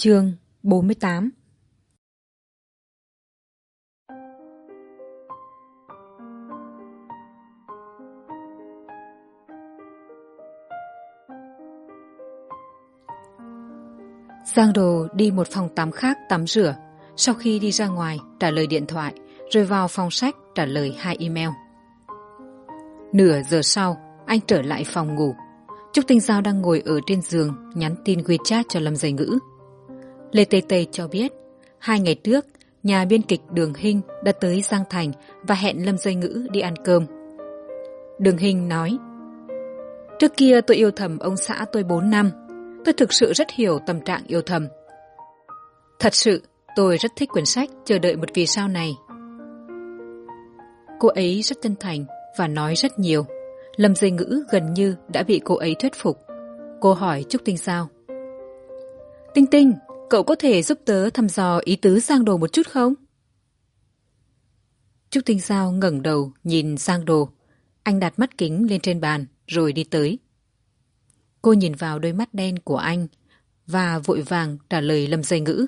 Chương bốn mươi tám Giang Đồ đi một phòng tắm khác tắm rửa, sau khi đi ra ngoài trả lời điện thoại, rồi vào phòng sách trả lời hai email. Nửa giờ sau, anh trở lại phòng ngủ. Trúc Tinh Giao đang ngồi ở trên giường nhắn tin WeChat cho Lâm dày Ngữ. Lê Tê Tê cho biết, hai ngày trước, nhà biên kịch Đường Hinh đã tới Giang Thành và hẹn Lâm Dây Ngữ đi ăn cơm. Đường Hinh nói, Trước kia tôi yêu thầm ông xã tôi bốn năm, tôi thực sự rất hiểu tâm trạng yêu thầm. Thật sự tôi rất thích quyển sách chờ đợi một vì sao này. Cô ấy rất chân thành và nói rất nhiều. Lâm dây ngữ gần như đã bị cô ấy thuyết phục. Cô hỏi trúc tinh sao? Tinh tinh cậu có thể giúp tớ thăm dò ý tứ giang đồ một chút không? Trúc tinh sao ngẩng đầu nhìn giang đồ. Anh đặt mắt kính lên trên bàn, rồi đi tới. Cô nhìn vào đôi mắt đen của anh và vội vàng trả lời lâm dây ngữ.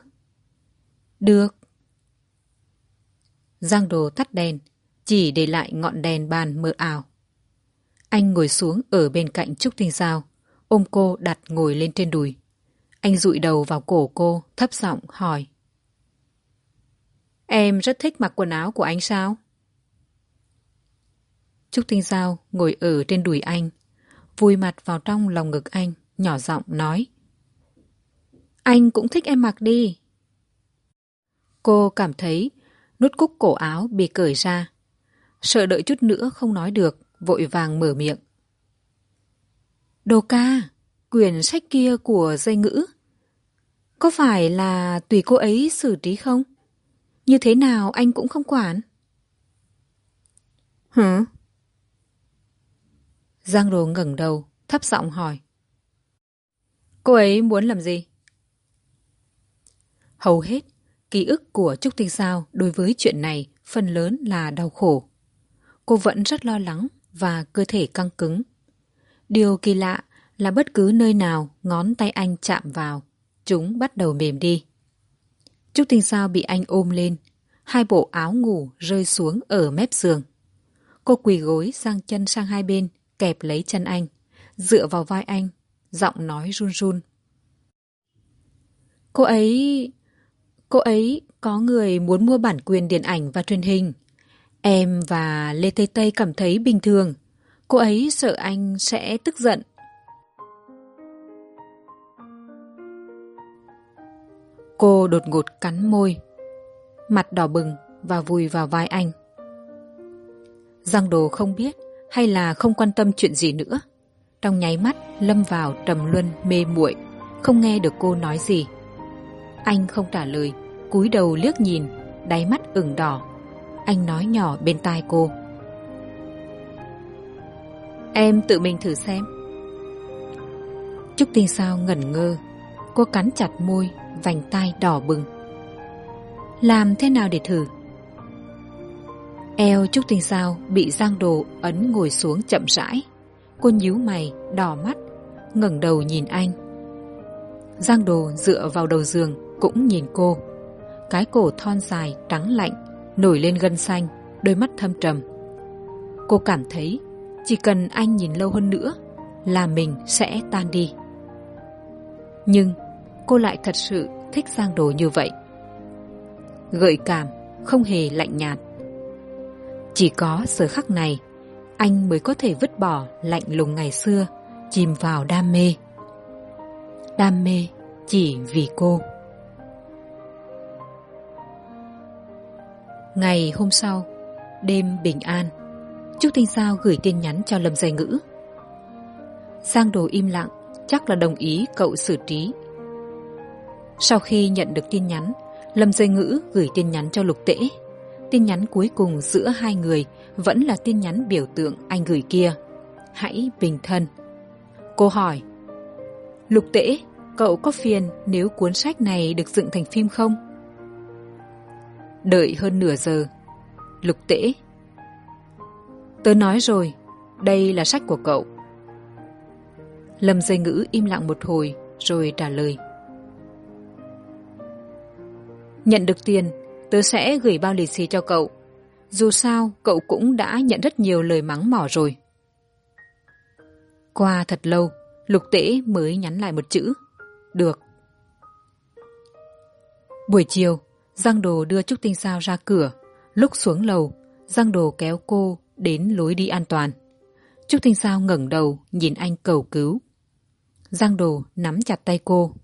Được. Giang đồ tắt đèn, chỉ để lại ngọn đèn bàn mờ ảo. Anh ngồi xuống ở bên cạnh trúc tinh giao, ôm cô đặt ngồi lên trên đùi anh dụi đầu vào cổ cô, thấp giọng hỏi. Em rất thích mặc quần áo của anh sao? Trúc tinh giao ngồi ở trên đùi anh, vùi mặt vào trong lòng ngực anh, nhỏ giọng nói. Anh cũng thích em mặc đi. Cô cảm thấy nút cúc cổ áo bị cởi ra. Sợ đợi chút nữa không nói được, vội vàng mở miệng. Đồ ca! Quyển sách kia của dây ngữ. Có phải là tùy cô ấy xử trí không? Như thế nào anh cũng không quản. Hử? Giang đồ ngẩng đầu thấp giọng hỏi. Cô ấy muốn làm gì? Hầu hết ký ức của trúc tinh sao đối với chuyện này phần lớn là đau khổ. Cô vẫn rất lo lắng và cơ thể căng cứng. Điều kỳ lạ là bất cứ nơi nào ngón tay anh chạm vào, chúng bắt đầu mềm đi. Trúc tinh sao bị anh ôm lên, hai bộ áo ngủ rơi xuống ở mép giường. Cô quỳ gối sang chân sang hai bên, kẹp lấy chân anh, dựa vào vai anh, giọng nói run run. Cô ấy cô ấy có người muốn mua bản quyền điện ảnh và truyền hình. Em và lê tây tây cảm thấy bình thường. Cô ấy sợ anh sẽ tức giận cô đột ngột cắn môi, mặt đỏ bừng và vùi vào vai anh. Giang đồ không biết hay là không quan tâm chuyện gì nữa. Trong nháy mắt, lâm vào trầm luân, mê muội, không nghe được cô nói gì. Anh không trả lời, cúi đầu liếc nhìn, đáy mắt ửng đỏ. Anh nói nhỏ bên tai cô. Em tự mình thử xem. Trúc tinh sao ngẩn ngơ cô cắn chặt môi, vành tai đỏ bừng. Làm thế nào để thử? Eo trúc tinh sao bị giang đồ ấn ngồi xuống chậm rãi. Cô nhíu mày, đỏ mắt, ngẩng đầu nhìn anh. Giang đồ dựa vào đầu giường cũng nhìn cô. Cái cổ thon dài, trắng lạnh, nổi lên gân xanh, đôi mắt thâm trầm. Cô cảm thấy chỉ cần anh nhìn lâu hơn nữa là mình sẽ tan đi. Nhưng cô lại thật sự thích giang đồ như vậy. Gợi cảm không hề lạnh nhạt. Chỉ có giờ khắc này, anh mới có thể vứt bỏ lạnh lùng ngày xưa, chìm vào đam mê. Đam mê chỉ vì cô. Ngày hôm sau, đêm bình an, trúc tinh sao gửi tin nhắn cho lâm dây ngữ. Giang đồ im lặng, chắc là đồng ý cậu xử trí sau khi nhận được tin nhắn, lâm dây ngữ gửi tin nhắn cho lục tễ. Tin nhắn cuối cùng giữa hai người vẫn là tin nhắn biểu tượng anh gửi kia. Hãy bình thân. Cô hỏi, lục tễ, cậu có phiền nếu cuốn sách này được dựng thành phim không? Đợi hơn nửa giờ, lục tễ, tớ nói rồi, đây là sách của cậu. Lâm dây ngữ im lặng một hồi rồi trả lời nhận được tiền, tớ sẽ gửi bao lì xì cho cậu. Dù sao, cậu cũng đã nhận rất nhiều lời mắng mỏ rồi. Qua thật lâu, lục tễ mới nhắn lại một chữ. Được. Buổi chiều, giang đồ đưa trúc tinh sao ra cửa. Lúc xuống lầu, giang đồ kéo cô đến lối đi an toàn. Trúc tinh sao ngẩng đầu nhìn anh cầu cứu. Giang đồ nắm chặt tay cô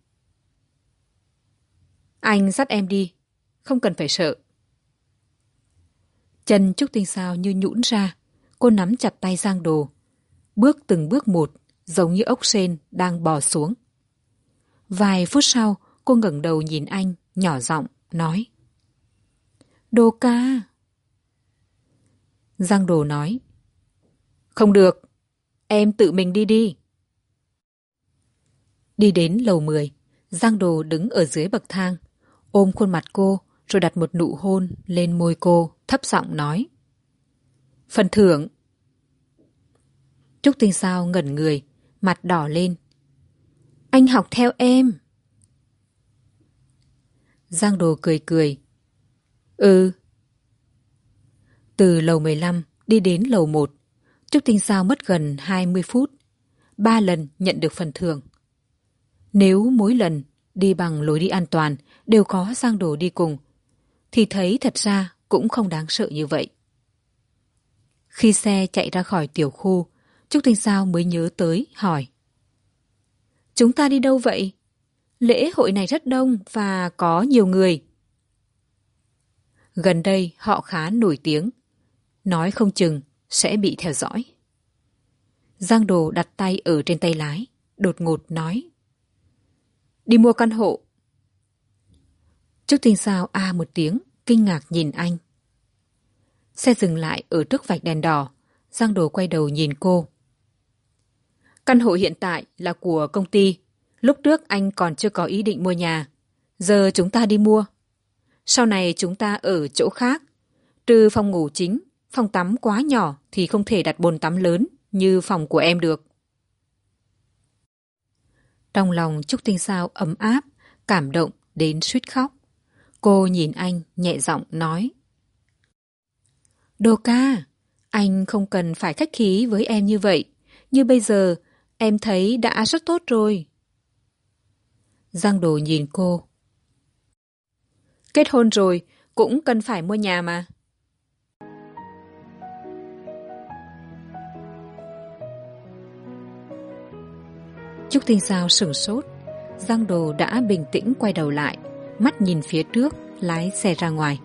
anh dắt em đi. Không cần phải sợ. Chân trúc tinh sao như nhũn ra. Cô nắm chặt tay giang đồ. Bước từng bước một, giống như ốc sên đang bò xuống. Vài phút sau, cô ngẩng đầu nhìn anh, nhỏ giọng, nói. Đồ ca. Giang đồ nói. Không được, em tự mình đi đi. Đi đến lầu mười, giang đồ đứng ở dưới bậc thang ôm khuôn mặt cô, rồi đặt một nụ hôn lên môi cô, thấp giọng nói. Phần thưởng. Trúc tinh sao ngẩn người, mặt đỏ lên. Anh học theo em. Giang đồ cười cười. Ừ. Từ lầu mười lăm đi đến lầu một, trúc tinh sao mất gần hai mươi phút. Ba lần nhận được phần thưởng. Nếu mỗi lần đi bằng lối đi an toàn, đều có giang đồ đi cùng. Thì thấy thật ra cũng không đáng sợ như vậy. Khi xe chạy ra khỏi tiểu khu, trúc tinh sao mới nhớ tới, hỏi. Chúng ta đi đâu vậy? Lễ hội này rất đông và có nhiều người. Gần đây họ khá nổi tiếng. Nói không chừng sẽ bị theo dõi. Giang đồ đặt tay ở trên tay lái, đột ngột nói đi mua căn hộ. Trước tinh sao a một tiếng, kinh ngạc nhìn anh. Xe dừng lại ở trước vạch đèn đỏ, giang đồ quay đầu nhìn cô. Căn hộ hiện tại là của công ty. Lúc trước anh còn chưa có ý định mua nhà. Giờ chúng ta đi mua. Sau này chúng ta ở chỗ khác. Trừ phòng ngủ chính, phòng tắm quá nhỏ thì không thể đặt bồn tắm lớn như phòng của em được trong lòng trúc tinh sao ấm áp, cảm động đến suýt khóc. Cô nhìn anh nhẹ giọng nói, đô ca, anh không cần phải khách khí với em như vậy. Như bây giờ, em thấy đã rất tốt rồi. Giang đồ nhìn cô, kết hôn rồi, cũng cần phải mua nhà mà. Trúc tinh giao sửng sốt. Giang đồ đã bình tĩnh quay đầu lại, mắt nhìn phía trước, lái xe ra ngoài.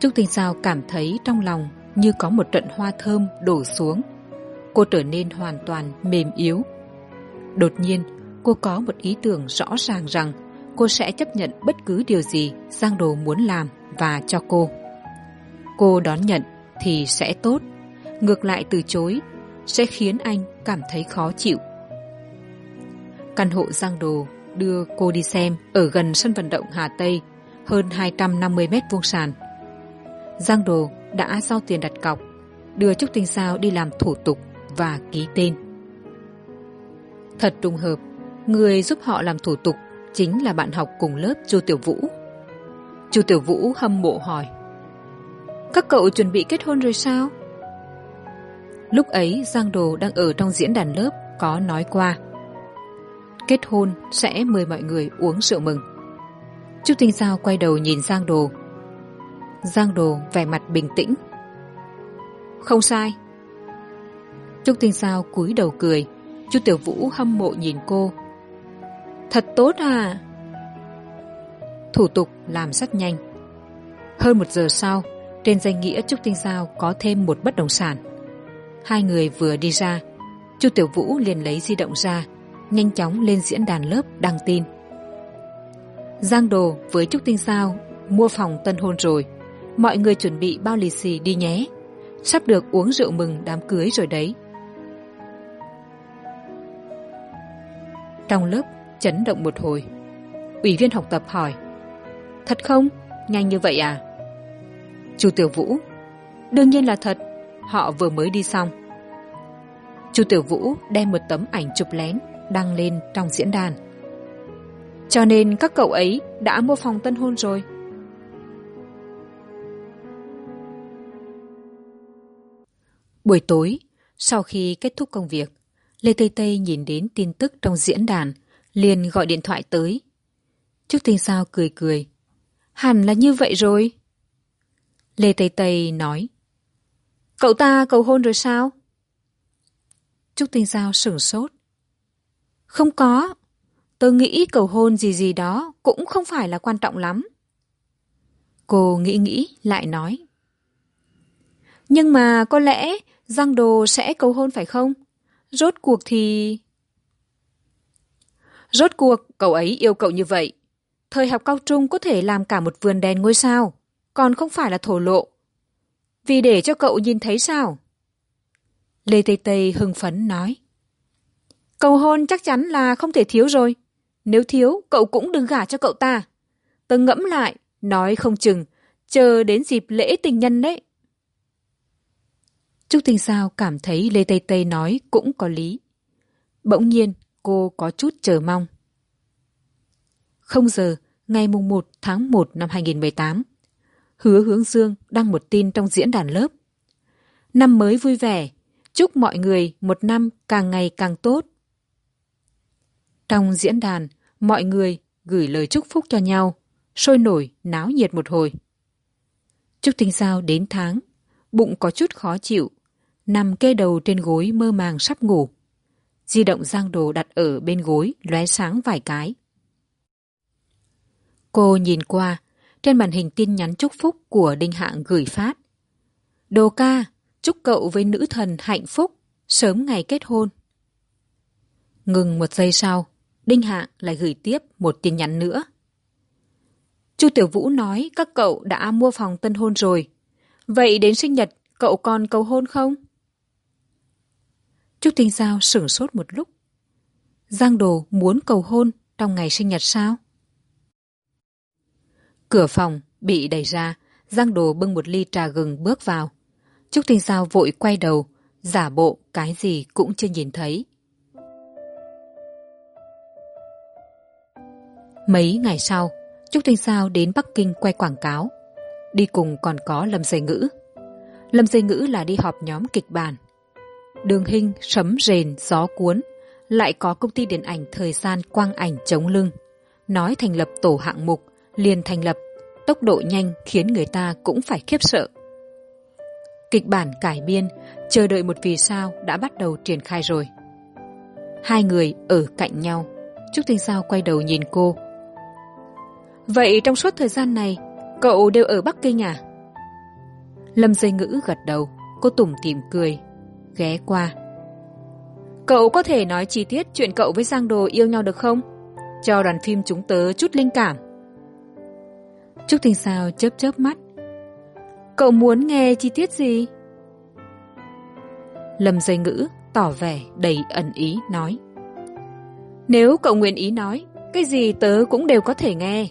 Trúc tinh giao cảm thấy trong lòng như có một trận hoa thơm đổ xuống. Cô trở nên hoàn toàn mềm yếu. Đột nhiên, cô có một ý tưởng rõ ràng rằng cô sẽ chấp nhận bất cứ điều gì giang đồ muốn làm và cho cô. Cô đón nhận thì sẽ tốt. Ngược lại từ chối sẽ khiến anh cảm thấy khó chịu căn hộ giang đồ đưa cô đi xem ở gần sân vận động hà tây, hơn hai trăm năm mươi mét vuông sàn. Giang đồ đã giao tiền đặt cọc, đưa trúc tinh sao đi làm thủ tục và ký tên. Thật trùng hợp, người giúp họ làm thủ tục chính là bạn học cùng lớp chu tiểu vũ. Chu tiểu vũ hâm mộ hỏi, các cậu chuẩn bị kết hôn rồi sao? Lúc ấy, giang đồ đang ở trong diễn đàn lớp có nói qua kết hôn sẽ mời mọi người uống rượu mừng. Trúc tinh giao quay đầu nhìn giang đồ. Giang đồ vẻ mặt bình tĩnh. Không sai. Trúc tinh giao cúi đầu cười. Chu tiểu vũ hâm mộ nhìn cô. Thật tốt à. Thủ tục làm rất nhanh. Hơn một giờ sau, trên danh nghĩa trúc tinh giao có thêm một bất động sản. Hai người vừa đi ra, chu tiểu vũ liền lấy di động ra nhanh chóng lên diễn đàn lớp đăng tin. Giang đồ với trúc tinh sao mua phòng tân hôn rồi. Mọi người chuẩn bị bao lì xì đi nhé. Sắp được uống rượu mừng đám cưới rồi đấy. Trong lớp chấn động một hồi. Ủy viên học tập hỏi, thật không? Nhanh như vậy à? Chu tiểu vũ, đương nhiên là thật, họ vừa mới đi xong. Chu tiểu vũ đem một tấm ảnh chụp lén đăng lên trong diễn đàn. Cho nên các cậu ấy đã mua phòng tân hôn rồi. Buổi tối, sau khi kết thúc công việc, lê tây tây nhìn đến tin tức trong diễn đàn, liền gọi điện thoại tới. Trúc tinh sao cười cười, hẳn là như vậy rồi. Lê tây tây nói, cậu ta cầu hôn rồi sao? Trúc tinh sao sửng sốt không có. Tôi nghĩ cầu hôn gì gì đó cũng không phải là quan trọng lắm. Cô nghĩ nghĩ, lại nói. Nhưng mà có lẽ giang đồ sẽ cầu hôn phải không? Rốt cuộc thì rốt cuộc, cậu ấy yêu cậu như vậy. Thời học cao trung có thể làm cả một vườn đèn ngôi sao, còn không phải là thổ lộ. Vì để cho cậu nhìn thấy sao? Lê tây tây hưng phấn nói cầu hôn chắc chắn là không thể thiếu rồi. Nếu thiếu, cậu cũng đừng gả cho cậu ta. Tớ ngẫm lại, nói không chừng, chờ đến dịp lễ tình nhân đấy. Trúc tinh sao cảm thấy lê tây tây nói cũng có lý. Bỗng nhiên, cô có chút chờ mong. Không giờ, ngày mùng một tháng một năm hai nghìn tám, hứa hướng dương đăng một tin trong diễn đàn lớp. Năm mới vui vẻ, chúc mọi người một năm càng ngày càng tốt trong diễn đàn, mọi người gửi lời chúc phúc cho nhau, sôi nổi náo nhiệt một hồi. Trúc tinh sao đến tháng, bụng có chút khó chịu, nằm kê đầu trên gối mơ màng sắp ngủ. Di động giang đồ đặt ở bên gối, lóe sáng vài cái. Cô nhìn qua, trên màn hình tin nhắn chúc phúc của đinh hạng gửi phát. Đồ ca, chúc cậu với nữ thần hạnh phúc, sớm ngày kết hôn. Ngừng một giây sau đinh hạng lại gửi tiếp một tin nhắn nữa. Chu tiểu vũ nói các cậu đã mua phòng tân hôn rồi. Vậy đến sinh nhật, cậu còn cầu hôn không? Trúc tinh giao sửng sốt một lúc. Giang đồ muốn cầu hôn trong ngày sinh nhật sao? Cửa phòng bị đẩy ra, giang đồ bưng một ly trà gừng bước vào. Trúc tinh giao vội quay đầu, giả bộ cái gì cũng chưa nhìn thấy. Mấy ngày sau, trúc Thanh sao đến bắc kinh quay quảng cáo. Đi cùng còn có lâm dây ngữ. Lâm dây ngữ là đi họp nhóm kịch bản. Đường hinh, sấm rền, gió cuốn lại có công ty điện ảnh thời gian quang ảnh chống lưng. Nói thành lập tổ hạng mục, liền thành lập. Tốc độ nhanh khiến người ta cũng phải khiếp sợ. Kịch bản cải biên, chờ đợi một vì sao đã bắt đầu triển khai rồi. Hai người ở cạnh nhau. Trúc tinh sao quay đầu nhìn cô vậy trong suốt thời gian này, cậu đều ở bắc kinh à? Lâm dây ngữ gật đầu, cô tủm tỉm cười, ghé qua. Cậu có thể nói chi tiết chuyện cậu với giang đồ yêu nhau được không? Cho đoàn phim chúng tớ chút linh cảm. Trúc tinh sao chớp chớp mắt. Cậu muốn nghe chi tiết gì? Lâm dây ngữ tỏ vẻ đầy ẩn ý, nói. Nếu cậu nguyện ý nói, cái gì tớ cũng đều có thể nghe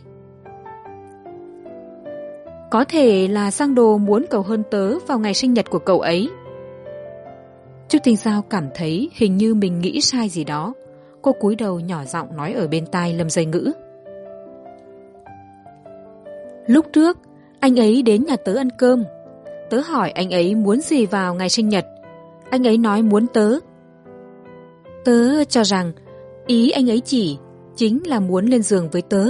có thể là sang đồ muốn cầu hơn tớ vào ngày sinh nhật của cậu ấy. Trúc tinh giao cảm thấy hình như mình nghĩ sai gì đó. Cô cúi đầu nhỏ giọng nói ở bên tai lâm dây ngữ. Lúc trước, anh ấy đến nhà tớ ăn cơm. Tớ hỏi anh ấy muốn gì vào ngày sinh nhật. Anh ấy nói muốn tớ. Tớ cho rằng ý anh ấy chỉ chính là muốn lên giường với tớ.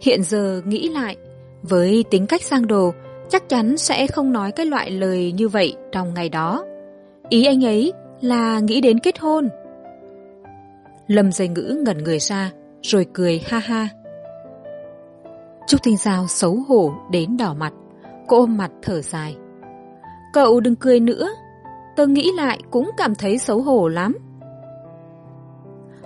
Hiện giờ nghĩ lại với tính cách sang đồ, chắc chắn sẽ không nói cái loại lời như vậy trong ngày đó. Ý anh ấy là nghĩ đến kết hôn. Lâm dây ngữ ngẩn người ra, rồi cười ha ha. Trúc tinh giao xấu hổ đến đỏ mặt, cô ôm mặt thở dài. Cậu đừng cười nữa tôi nghĩ lại cũng cảm thấy xấu hổ lắm.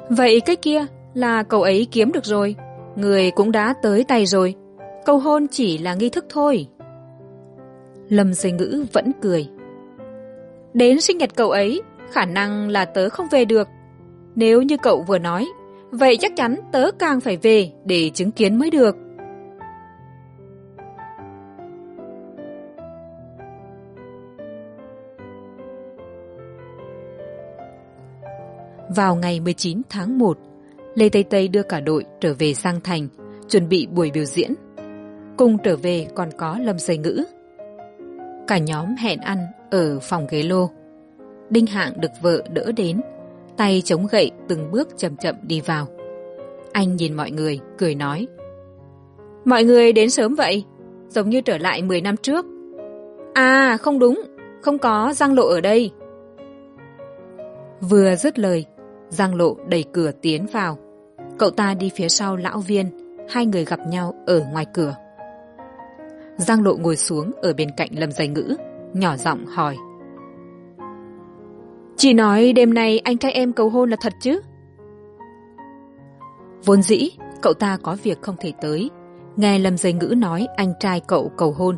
Vậy cái kia là cậu ấy kiếm được rồi, người cũng đã tới tay rồi cầu hôn chỉ là nghi thức thôi. Lâm dây ngữ vẫn cười. Đến sinh nhật cậu ấy, khả năng là tớ không về được. Nếu như cậu vừa nói, vậy chắc chắn tớ càng phải về để chứng kiến mới được. Vào ngày chín tháng một, lê tây tây đưa cả đội trở về giang thành, chuẩn bị buổi biểu diễn cùng trở về còn có lâm dây ngữ. Cả nhóm hẹn ăn ở phòng ghế lô. Đinh hạng được vợ đỡ đến, tay chống gậy từng bước chậm chậm đi vào. Anh nhìn mọi người, cười nói, mọi người đến sớm vậy? Giống như trở lại mười năm trước. À không đúng, không có giang lộ ở đây. Vừa dứt lời giang lộ đẩy cửa tiến vào. Cậu ta đi phía sau lão viên, hai người gặp nhau ở ngoài cửa giang lộ ngồi xuống ở bên cạnh lâm dây ngữ, nhỏ giọng hỏi. Chị nói đêm nay anh trai em cầu hôn là thật chứ? Vốn dĩ, cậu ta có việc không thể tới. Nghe lâm dây ngữ nói anh trai cậu cầu hôn,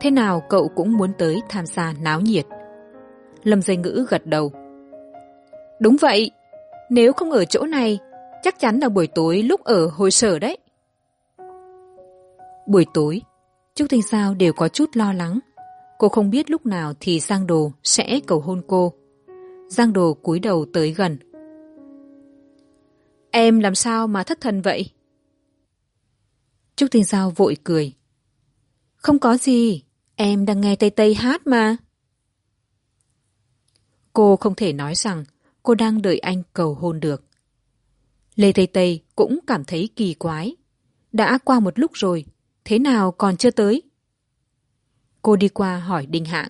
thế nào cậu cũng muốn tới tham gia náo nhiệt. Lâm dây ngữ gật đầu. Đúng vậy, nếu không ở chỗ này, chắc chắn là buổi tối lúc ở hội sở đấy. Buổi tối trúc tinh sao đều có chút lo lắng. Cô không biết lúc nào thì giang đồ sẽ cầu hôn cô. Giang đồ cúi đầu tới gần. Em làm sao mà thất thần vậy? Trúc tinh sao vội cười. Không có gì, em đang nghe tây tây hát mà. Cô không thể nói rằng cô đang đợi anh cầu hôn được. Lê tây tây cũng cảm thấy kỳ quái. Đã qua một lúc rồi thế nào còn chưa tới? Cô đi qua hỏi đinh hạng.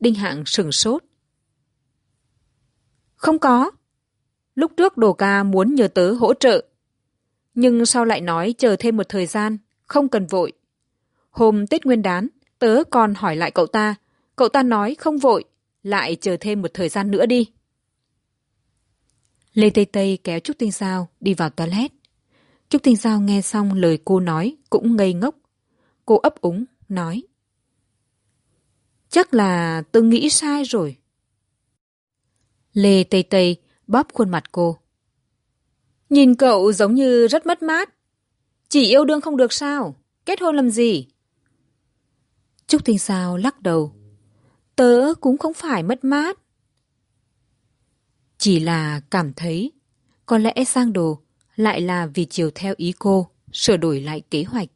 Đinh hạng sửng sốt. Không có. Lúc trước đồ ca muốn nhờ tớ hỗ trợ. Nhưng sau lại nói chờ thêm một thời gian, không cần vội. Hôm tết nguyên đán, tớ còn hỏi lại cậu ta. Cậu ta nói không vội, lại chờ thêm một thời gian nữa đi. Lê tây tây kéo trúc tinh sao đi vào toilet. Trúc tinh sao nghe xong lời cô nói cũng ngây ngốc cô ấp úng, nói. Chắc là tôi nghĩ sai rồi. Lê tây tây bóp khuôn mặt cô. Nhìn cậu giống như rất mất mát. Chỉ yêu đương không được sao? Kết hôn làm gì? Trúc tinh sao lắc đầu. Tớ cũng không phải mất mát. Chỉ là cảm thấy có lẽ sang đồ lại là vì chiều theo ý cô sửa đổi lại kế hoạch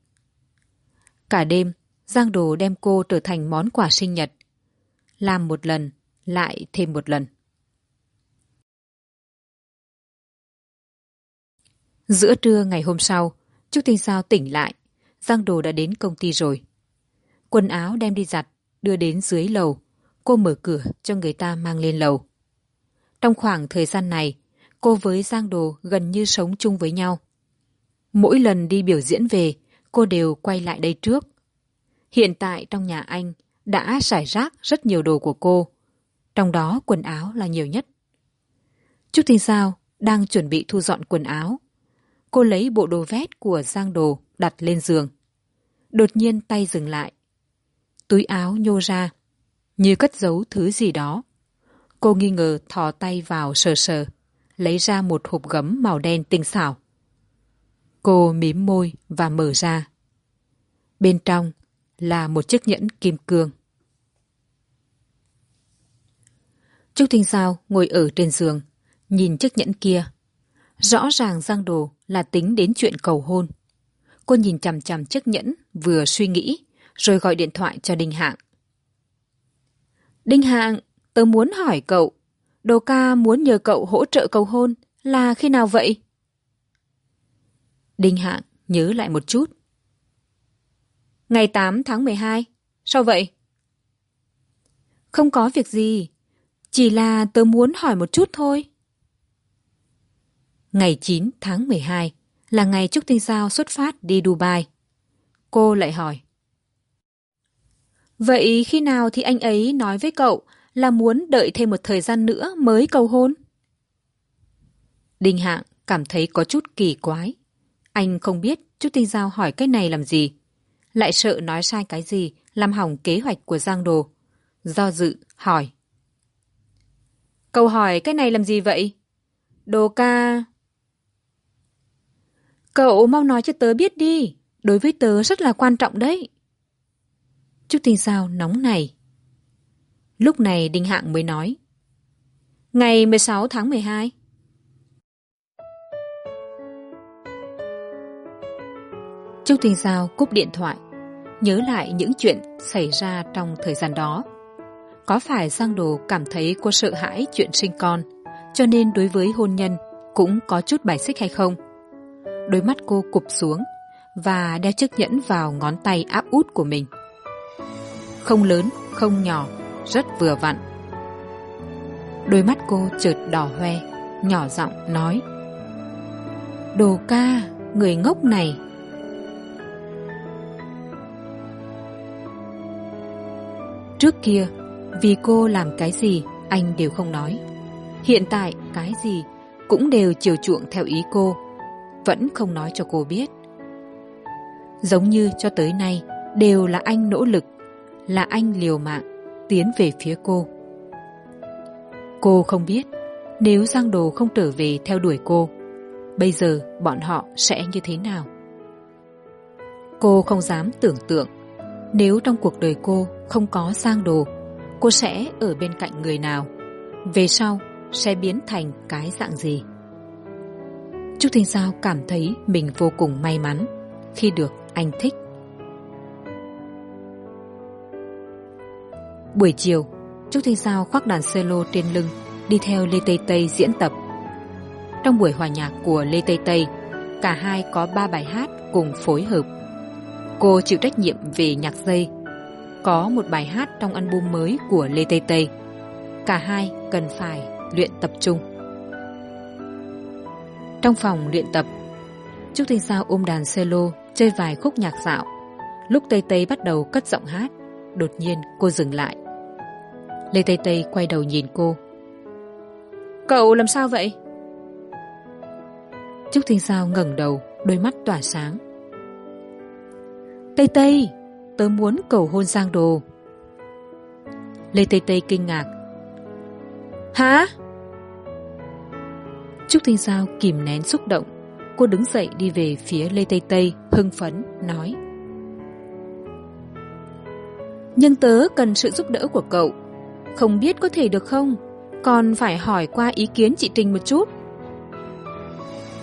cả đêm, giang đồ đem cô trở thành món quà sinh nhật. Làm một lần, lại thêm một lần. Giữa trưa ngày hôm sau, trúc tinh sao tỉnh lại, giang đồ đã đến công ty rồi. Quần áo đem đi giặt, đưa đến dưới lầu. Cô mở cửa cho người ta mang lên lầu. Trong khoảng thời gian này, cô với giang đồ gần như sống chung với nhau. Mỗi lần đi biểu diễn về cô đều quay lại đây trước. Hiện tại trong nhà anh đã rải rác rất nhiều đồ của cô, trong đó quần áo là nhiều nhất. Trúc tinh sao, đang chuẩn bị thu dọn quần áo, cô lấy bộ đồ vét của giang đồ đặt lên giường. Đột nhiên tay dừng lại, túi áo nhô ra, như cất giấu thứ gì đó. Cô nghi ngờ thò tay vào sờ sờ, lấy ra một hộp gấm màu đen tinh xảo cô mím môi và mở ra. Bên trong là một chiếc nhẫn kim cương. Trúc thinh sao ngồi ở trên giường, nhìn chiếc nhẫn kia. Rõ ràng giang đồ là tính đến chuyện cầu hôn. Cô nhìn chằm chằm chiếc nhẫn, vừa suy nghĩ, rồi gọi điện thoại cho đinh hạng. Đinh hạng, tớ muốn hỏi cậu, đồ ca muốn nhờ cậu hỗ trợ cầu hôn là khi nào vậy? Đinh hạng nhớ lại một chút. Ngày tám tháng mười hai, sao vậy? Không có việc gì, chỉ là tớ muốn hỏi một chút thôi. Ngày chín tháng mười hai là ngày trúc tinh sao xuất phát đi dubai. Cô lại hỏi. Vậy khi nào thì anh ấy nói với cậu là muốn đợi thêm một thời gian nữa mới cầu hôn? Đinh hạng cảm thấy có chút kỳ quái anh không biết trúc tinh giao hỏi cái này làm gì. Lại sợ nói sai cái gì làm hỏng kế hoạch của giang đồ. Do dự hỏi. Câu hỏi cái này làm gì vậy? Đồ ca cậu mau nói cho tớ biết đi. Đối với tớ rất là quan trọng đấy. Trúc tinh giao nóng này lúc này đinh hạng mới nói. Ngày 16 tháng 12, Trương tinh giao cúp điện thoại, nhớ lại những chuyện xảy ra trong thời gian đó. Có phải giang đồ cảm thấy cô sợ hãi chuyện sinh con, cho nên đối với hôn nhân cũng có chút bài xích hay không? Đôi mắt cô cụp xuống và đeo chiếc nhẫn vào ngón tay áp út của mình. Không lớn, không nhỏ, rất vừa vặn. Đôi mắt cô chợt đỏ hoe, nhỏ giọng nói, đồ ca, người ngốc này trước kia, vì cô làm cái gì anh đều không nói. Hiện tại cái gì cũng đều chiều chuộng theo ý cô, vẫn không nói cho cô biết. Giống như cho tới nay đều là anh nỗ lực, là anh liều mạng tiến về phía cô. Cô không biết nếu giang đồ không trở về theo đuổi cô, bây giờ bọn họ sẽ như thế nào? Cô không dám tưởng tượng nếu trong cuộc đời cô không có sang đồ, cô sẽ ở bên cạnh người nào, về sau sẽ biến thành cái dạng gì? Trúc thanh giao cảm thấy mình vô cùng may mắn khi được anh thích. Buổi chiều trúc thanh giao khoác đàn cello trên lưng, đi theo lê tây tây diễn tập. Trong buổi hòa nhạc của lê tây tây, cả hai có ba bài hát cùng phối hợp. Cô chịu trách nhiệm về nhạc dây có một bài hát trong album mới của lê tây tây. Cả hai cần phải luyện tập trung trong phòng luyện tập trúc thanh giao ôm đàn cello chơi vài khúc nhạc dạo. Lúc tây tây bắt đầu cất giọng hát đột nhiên cô dừng lại. Lê tây tây quay đầu nhìn cô. Cậu làm sao vậy? Trúc thanh giao ngẩng đầu đôi mắt tỏa sáng. Tây tây tớ muốn cầu hôn giang đồ. Lê tây tây kinh ngạc. Hả? Trúc thanh giao kìm nén xúc động. Cô đứng dậy đi về phía lê tây tây hưng phấn, nói. Nhưng tớ cần sự giúp đỡ của cậu. Không biết có thể được không? Còn phải hỏi qua ý kiến chị trình một chút.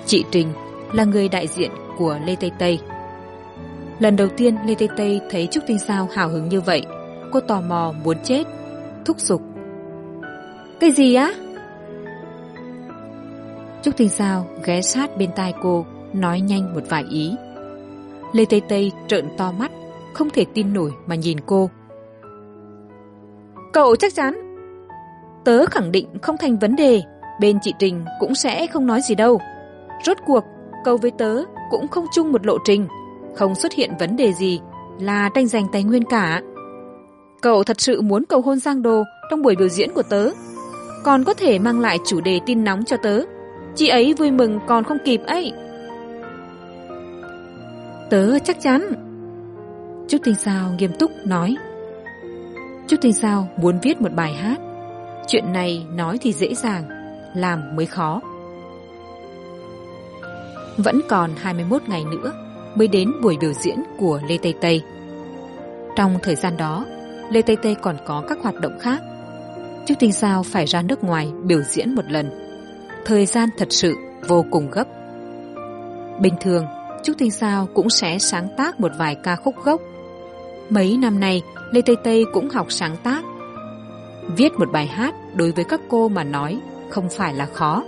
Chị trình là người đại diện của lê tây tây lần đầu tiên lê tây tây thấy trúc tinh sao hào hứng như vậy, cô tò mò muốn chết, thúc giục. Cái gì á? Trúc tinh sao ghé sát bên tai cô, nói nhanh một vài ý. Lê tây tây trợn to mắt, không thể tin nổi mà nhìn cô. Cậu chắc chắn, tớ khẳng định không thành vấn đề, bên chị trình cũng sẽ không nói gì đâu. Rốt cuộc, cậu với tớ cũng không chung một lộ trình không xuất hiện vấn đề gì, là tranh giành tài nguyên cả. Cậu thật sự muốn cầu hôn giang đồ trong buổi biểu diễn của tớ, còn có thể mang lại chủ đề tin nóng cho tớ. Chị ấy vui mừng còn không kịp ấy. Tớ chắc chắn. Trúc tinh sao nghiêm túc nói. Trúc tinh sao muốn viết một bài hát. Chuyện này nói thì dễ dàng, làm mới khó. Vẫn còn hai mươi một ngày nữa mới đến buổi biểu diễn của lê tây tây. Trong thời gian đó, lê tây tây còn có các hoạt động khác. Trúc tinh sao phải ra nước ngoài biểu diễn một lần, thời gian thật sự vô cùng gấp. Bình thường trúc tinh sao cũng sẽ sáng tác một vài ca khúc gốc. Mấy năm nay, lê tây tây cũng học sáng tác, viết một bài hát đối với các cô mà nói không phải là khó.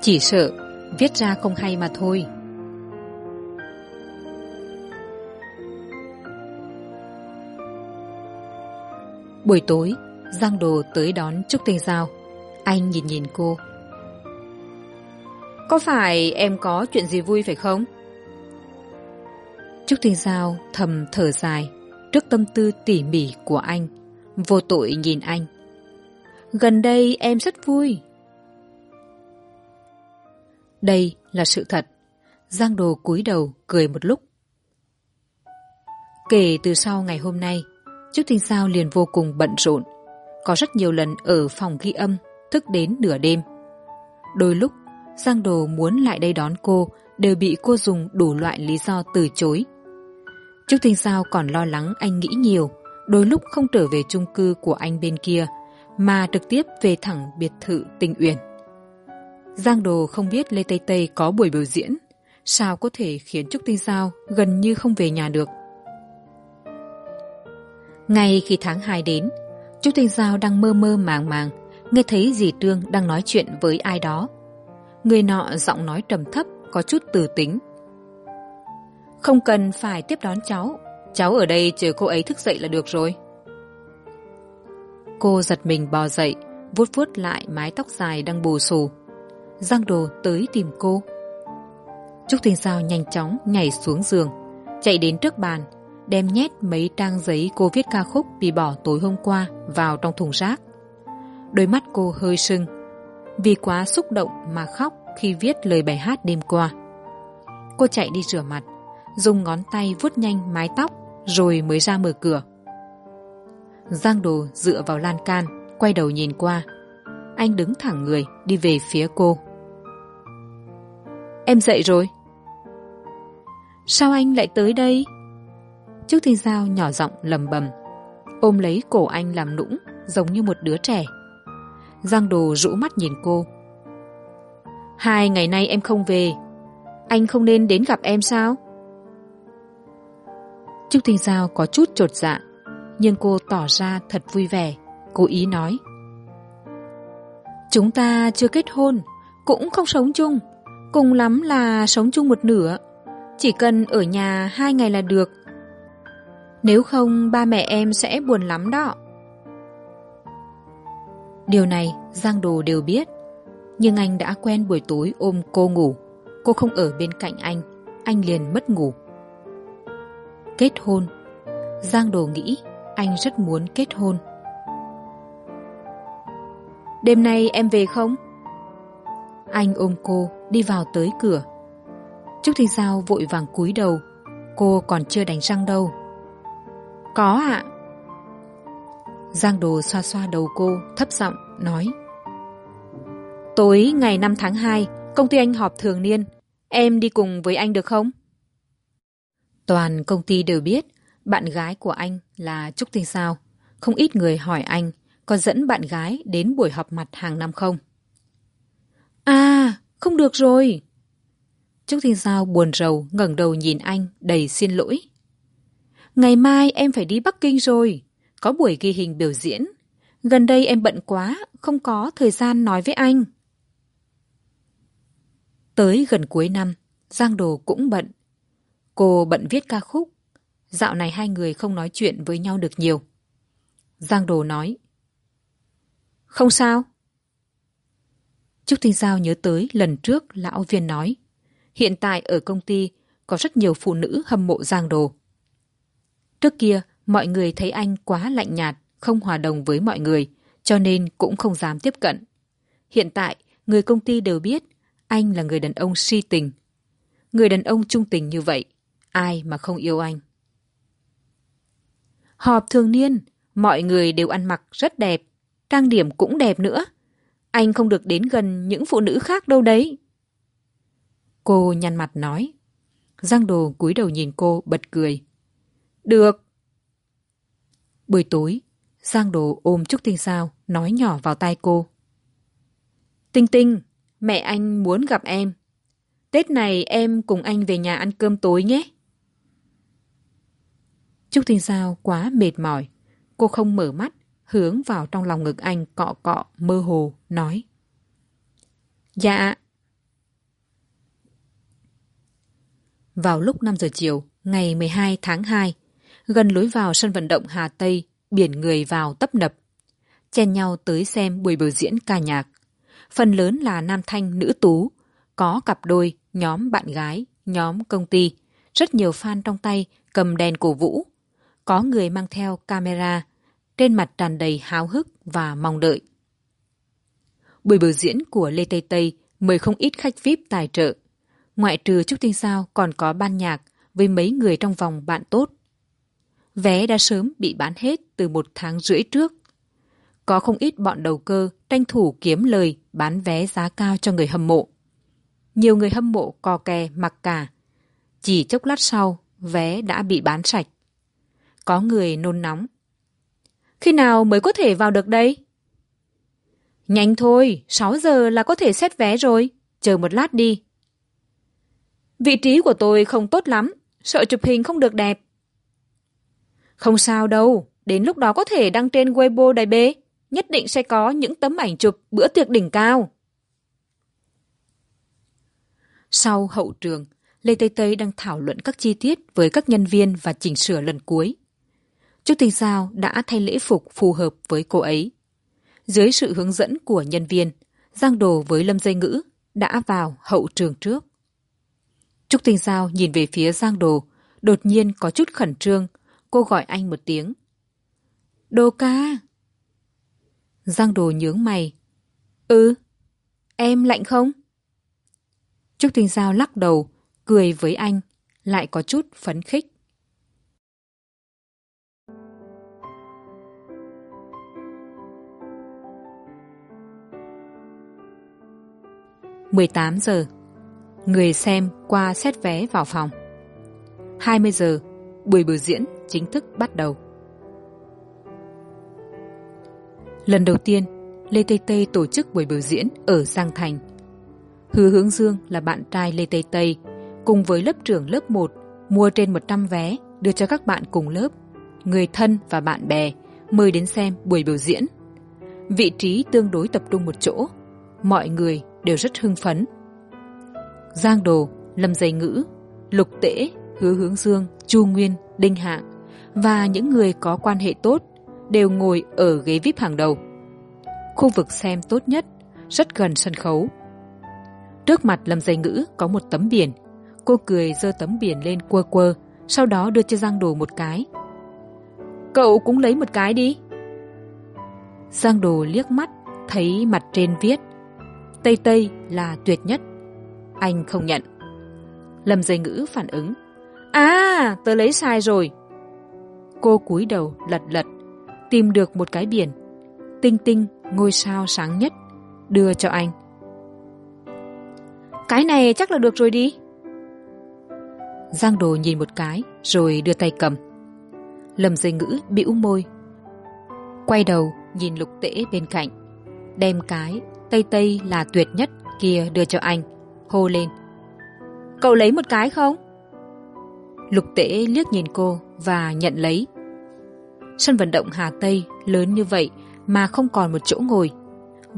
Chỉ sợ viết ra không hay mà thôi. Buổi tối giang đồ tới đón trúc tinh giao. Anh nhìn nhìn cô. Có phải em có chuyện gì vui phải không? Trúc tinh giao thầm thở dài trước tâm tư tỉ mỉ của anh vô tội nhìn anh. Gần đây em rất vui. Đây là sự thật. Giang đồ cúi đầu cười một lúc. Kể từ sau ngày hôm nay trúc tinh sao liền vô cùng bận rộn. Có rất nhiều lần ở phòng ghi âm, thức đến nửa đêm. Đôi lúc, giang đồ muốn lại đây đón cô, đều bị cô dùng đủ loại lý do từ chối. Trúc tinh sao còn lo lắng anh nghĩ nhiều, đôi lúc không trở về chung cư của anh bên kia, mà trực tiếp về thẳng biệt thự tình uyển. Giang đồ không biết lê tây tây có buổi biểu diễn, sao có thể khiến trúc tinh Sao gần như không về nhà được ngay khi tháng hai đến, chú tinh giao đang mơ mơ màng màng, nghe thấy dì trương đang nói chuyện với ai đó. Người nọ giọng nói trầm thấp, có chút từ tính. Không cần phải tiếp đón cháu cháu ở đây chờ cô ấy thức dậy là được rồi. Cô giật mình bò dậy, vuốt vuốt lại mái tóc dài đang bù xù. Giang đồ tới tìm cô. Trúc tinh Giao nhanh chóng nhảy xuống giường, chạy đến trước bàn đem nhét mấy trang giấy cô viết ca khúc bị bỏ tối hôm qua vào trong thùng rác. Đôi mắt cô hơi sưng, vì quá xúc động mà khóc khi viết lời bài hát đêm qua. Cô chạy đi rửa mặt, dùng ngón tay vuốt nhanh mái tóc rồi mới ra mở cửa. Giang đồ dựa vào lan can, quay đầu nhìn qua. Anh đứng thẳng người, đi về phía cô. Em dậy rồi. Sao anh lại tới đây? Trúc thiên giao nhỏ giọng lầm bầm, ôm lấy cổ anh làm nũng, giống như một đứa trẻ. Giang đồ rũ mắt nhìn cô. Hai ngày nay em không về. Anh không nên đến gặp em sao? Trúc thinh giao có chút t r ộ t dạ nhưng cô tỏ ra thật vui vẻ, cố ý nói. Chúng ta chưa kết hôn, cũng không sống chung. Cùng lắm là sống chung một nửa. Chỉ cần ở nhà hai ngày là được nếu không, ba mẹ em sẽ buồn lắm đó. Điều này giang đồ đều biết, nhưng anh đã quen buổi tối ôm cô ngủ. Cô không ở bên cạnh anh anh liền mất ngủ. Kết hôn. Giang đồ nghĩ anh rất muốn kết hôn. Đêm nay em về không? Anh ôm cô đi vào tới cửa. Trúc thanh giao vội vàng cúi đầu, cô còn chưa đánh răng đâu có ạ. Giang đồ xoa xoa đầu cô, thấp giọng nói. Tối ngày năm tháng hai, công ty anh họp thường niên. Em đi cùng với anh được không? Toàn công ty đều biết, bạn gái của anh là trúc tinh sao. Không ít người hỏi anh, có dẫn bạn gái đến buổi họp mặt hàng năm không? À không được rồi. Trúc tinh sao buồn rầu, ngẩng đầu nhìn anh, đầy xin lỗi ngày mai em phải đi bắc kinh rồi. Có buổi ghi hình biểu diễn. Gần đây em bận quá, không có thời gian nói với anh. Tới gần cuối năm, giang đồ cũng bận. Cô bận viết ca khúc. Dạo này hai người không nói chuyện với nhau được nhiều. Giang đồ nói, không sao. Trúc tinh giao nhớ tới lần trước lão viên nói, hiện tại ở công ty có rất nhiều phụ nữ hâm mộ giang đồ trước kia, mọi người thấy anh quá lạnh nhạt, không hòa đồng với mọi người, cho nên cũng không dám tiếp cận. Hiện tại, người công ty đều biết anh là người đàn ông si tình. Người đàn ông trung tình như vậy, ai mà không yêu anh? Họp thường niên, mọi người đều ăn mặc rất đẹp, trang điểm cũng đẹp nữa. Anh không được đến gần những phụ nữ khác đâu đấy. Cô nhăn mặt nói. Giang đồ cúi đầu nhìn cô, bật cười được buổi tối giang đồ ôm trúc tinh sao nói nhỏ vào tai cô tinh tinh mẹ anh muốn gặp em tết này em cùng anh về nhà ăn cơm tối nhé Trúc Tinh sao quá mệt mỏi. Cô không mở mắt, hướng vào trong lòng ngực anh cọ cọ, mơ hồ, nói. Dạ. Vào lúc năm giờ chiều, ngày hai tháng hai, gần lối vào sân vận động Hà Tây, biển người vào tấp nập. Chen nhau tới xem buổi biểu diễn ca nhạc. Phần lớn là nam thanh nữ tú, có cặp đôi, nhóm bạn gái, nhóm công ty, rất nhiều fan trong tay cầm đèn cổ vũ. Có người mang theo camera trên mặt tràn đầy háo hức và mong đợi. Buổi biểu diễn của lê tây tây mời không ít khách vip tài trợ. Ngoại trừ trúc tinh sao còn có ban nhạc với mấy người trong vòng bạn tốt vé đã sớm bị bán hết từ một tháng rưỡi trước. Có không ít bọn đầu cơ, tranh thủ kiếm lời, bán vé giá cao cho người hâm mộ. Nhiều người hâm mộ cò kè mặc cả. Chỉ chốc lát sau, vé đã bị bán sạch. Có người nôn nóng. Khi nào mới có thể vào được đây? Nhanh thôi, sáu giờ là có thể xét vé rồi. Chờ một lát đi. Vị trí của tôi không tốt lắm, sợ chụp hình không được đẹp không sao đâu, đến lúc đó có thể đăng trên weibo đài b, nhất định sẽ có những tấm ảnh chụp bữa tiệc đỉnh cao. Sau hậu trường, lê tây tây đang thảo luận các chi tiết với các nhân viên và chỉnh sửa lần cuối. Trúc tinh giao đã thay lễ phục phù hợp với cô ấy. Dưới sự hướng dẫn của nhân viên, giang đồ với lâm dây ngữ đã vào hậu trường trước. Trúc tinh giao nhìn về phía giang đồ, đột nhiên có chút khẩn trương cô gọi anh một tiếng. Đồ ca. Giang đồ nhướng mày. Ừ em lạnh không? Trúc tinh giao lắc đầu, cười với anh, lại có chút phấn khích. Mười tám giờ, người xem qua xét vé vào phòng. Hai mươi giờ, buổi biểu diễn chính thức bắt đầu. Lần đầu tiên, lê tây tây tổ chức buổi biểu diễn ở giang thành. Hứa hướng dương là bạn trai lê tây tây, cùng với lớp trưởng lớp một mua trên một trăm vé đưa cho các bạn cùng lớp. Người thân và bạn bè mời đến xem buổi biểu diễn. Vị trí tương đối tập trung một chỗ, mọi người đều rất hưng phấn. Giang đồ, lâm dây ngữ, lục tễ, hứa hướng dương, chu nguyên, đinh hạng và những người có quan hệ tốt đều ngồi ở ghế vip hàng đầu. Khu vực xem tốt nhất, rất gần sân khấu. Trước mặt lâm dây ngữ có một tấm biển. Cô cười giơ tấm biển lên quơ quơ, sau đó đưa cho giang đồ một cái. Cậu cũng lấy một cái đi. Giang đồ liếc mắt, thấy mặt trên viết, tây tây là tuyệt nhất. Anh không nhận. Lâm dây ngữ phản ứng à tớ lấy sai rồi cô cúi đầu lật lật, tìm được một cái biển. Tinh tinh, ngôi sao sáng nhất, đưa cho anh. Cái này chắc là được rồi đi. Giang đồ nhìn một cái, rồi đưa tay cầm. Lâm dây ngữ bĩu môi, quay đầu nhìn lục tễ bên cạnh, đem cái tây tây là tuyệt nhất kia đưa cho anh, hô lên. Cậu lấy một cái không? Lục tễ liếc nhìn cô và nhận lấy sân vận động hà tây lớn như vậy mà không còn một chỗ ngồi.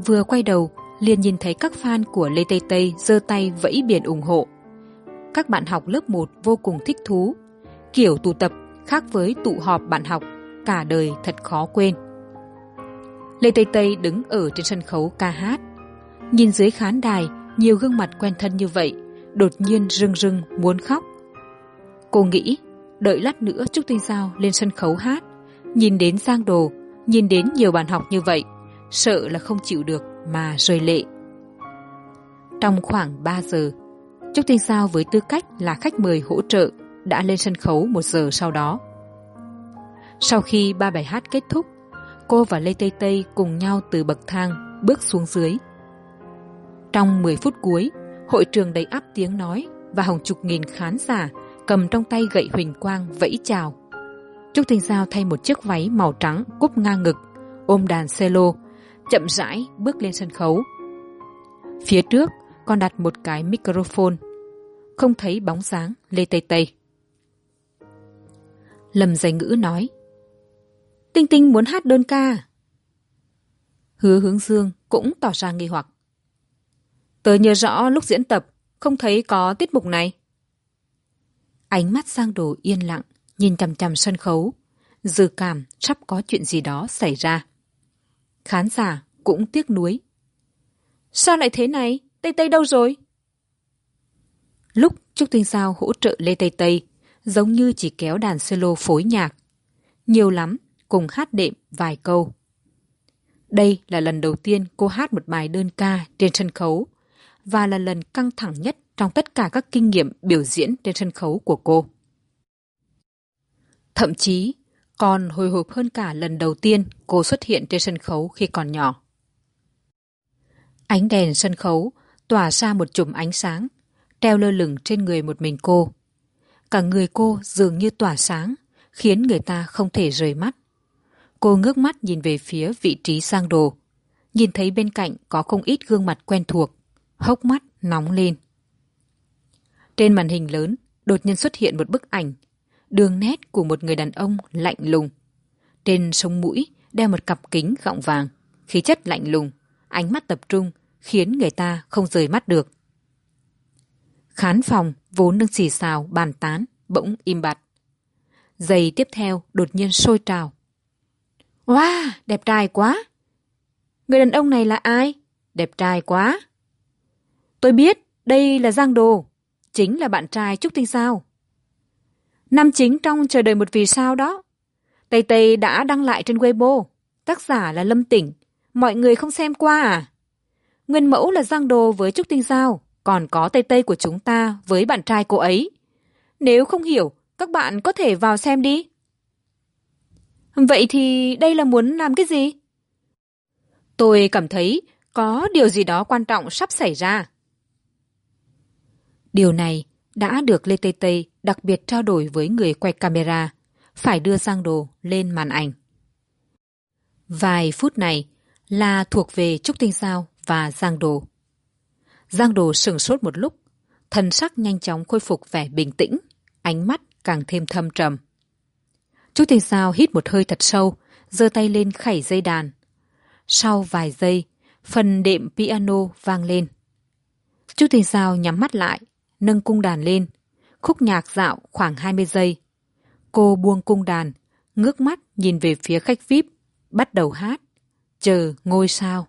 Vừa quay đầu, liền nhìn thấy các fan của lê tây tây giơ tay vẫy biển ủng hộ. Các bạn học lớp một vô cùng thích thú, kiểu tụ tập khác với tụ họp bạn học, cả đời thật khó quên. Lê tây tây đứng ở trên sân khấu ca hát. Nhìn dưới khán đài, nhiều gương mặt quen thân như vậy, đột nhiên rưng rưng muốn khóc. Cô nghĩ, đợi lát nữa trúc tinh giao lên sân khấu hát nhìn đến giang đồ, nhìn đến nhiều bạn học như vậy, sợ là không chịu được mà rơi lệ. Trong khoảng ba giờ, trúc tinh Sao với tư cách là khách mời hỗ trợ đã lên sân khấu một giờ sau đó. Sau khi ba bài hát kết thúc, cô và lê tây tây cùng nhau từ bậc thang bước xuống dưới. Trong mười phút cuối, hội trường đầy áp tiếng nói và hàng chục nghìn khán giả cầm trong tay gậy huỳnh quang vẫy chào trúc tinh giao thay một chiếc váy màu trắng cúp ngang ngực, ôm đàn cello chậm rãi bước lên sân khấu. Phía trước còn đặt một cái microphone, không thấy bóng dáng lê tây tây Lầm dày ngữ nói, tinh tinh muốn hát đơn ca. Hứa hướng dương cũng tỏ ra nghi hoặc. Tớ nhớ rõ lúc diễn tập, không thấy có tiết mục này. Ánh mắt Sang đồ yên lặng nhìn chằm chằm sân khấu. Dự cảm, sắp có chuyện gì đó xảy ra. Khán giả cũng tiếc nuối. Sao lại thế này? Tây tây đâu rồi? Lúc trúc tinh sao hỗ trợ lê tây tây, giống như chỉ kéo đàn cello phối nhạc. Nhiều lắm, cùng hát đệm vài câu. Đây là lần đầu tiên cô hát một bài đơn ca trên sân khấu, và là lần căng thẳng nhất trong tất cả các kinh nghiệm biểu diễn trên sân khấu của cô thậm chí, còn hồi hộp hơn cả lần đầu tiên cô xuất hiện trên sân khấu khi còn nhỏ. Ánh đèn sân khấu tỏa ra một chùm ánh sáng, treo lơ lửng trên người một mình cô. Cả người cô dường như tỏa sáng, khiến người ta không thể rời mắt. Cô ngước mắt nhìn về phía vị trí sang đồ, nhìn thấy bên cạnh có không ít gương mặt quen thuộc, hốc mắt nóng lên. Trên màn hình lớn, đột nhiên xuất hiện một bức ảnh đường nét của một người đàn ông lạnh lùng. Trên sống mũi đeo một cặp kính gọng vàng. Khí chất lạnh lùng, ánh mắt tập trung, khiến người ta không rời mắt được. Khán phòng vốn đang xì xào, bàn tán, bỗng im bặt. Giây tiếp theo đột nhiên sôi trào. Wow, đẹp trai quá. Người đàn ông này là ai? Đẹp trai quá. Tôi biết, đây là giang đồ. Chính là bạn trai trúc tinh sao? Nam chính trong chờ đợi một vì sao đó. Tây tây đã đăng lại trên weibo, tác giả là lâm tỉnh mọi người không xem qua à? Nguyên mẫu là giang đồ với trúc tinh sao còn có tây tây của chúng ta với bạn trai cô ấy. Nếu không hiểu, các bạn có thể vào xem đi. Vậy thì đây là muốn làm cái gì? Tôi cảm thấy có điều gì đó quan trọng sắp xảy ra. Điều này đã được lê tây tây đặc biệt trao đổi với người quay camera, phải đưa giang đồ lên màn ảnh. Vài phút này là thuộc về trúc tinh sao và giang đồ. Giang đồ sửng sốt một lúc, thần sắc nhanh chóng khôi phục vẻ bình tĩnh, ánh mắt càng thêm thâm trầm. Trúc tinh sao hít một hơi thật sâu, giơ tay lên khẩy dây đàn. Sau vài giây, phần đệm piano vang lên. Trúc tinh sao nhắm mắt lại, nâng cung đàn lên khúc nhạc dạo khoảng hai mươi giây. Cô buông cung đàn, ngước mắt nhìn về phía khách vip, bắt đầu hát, chờ ngôi sao.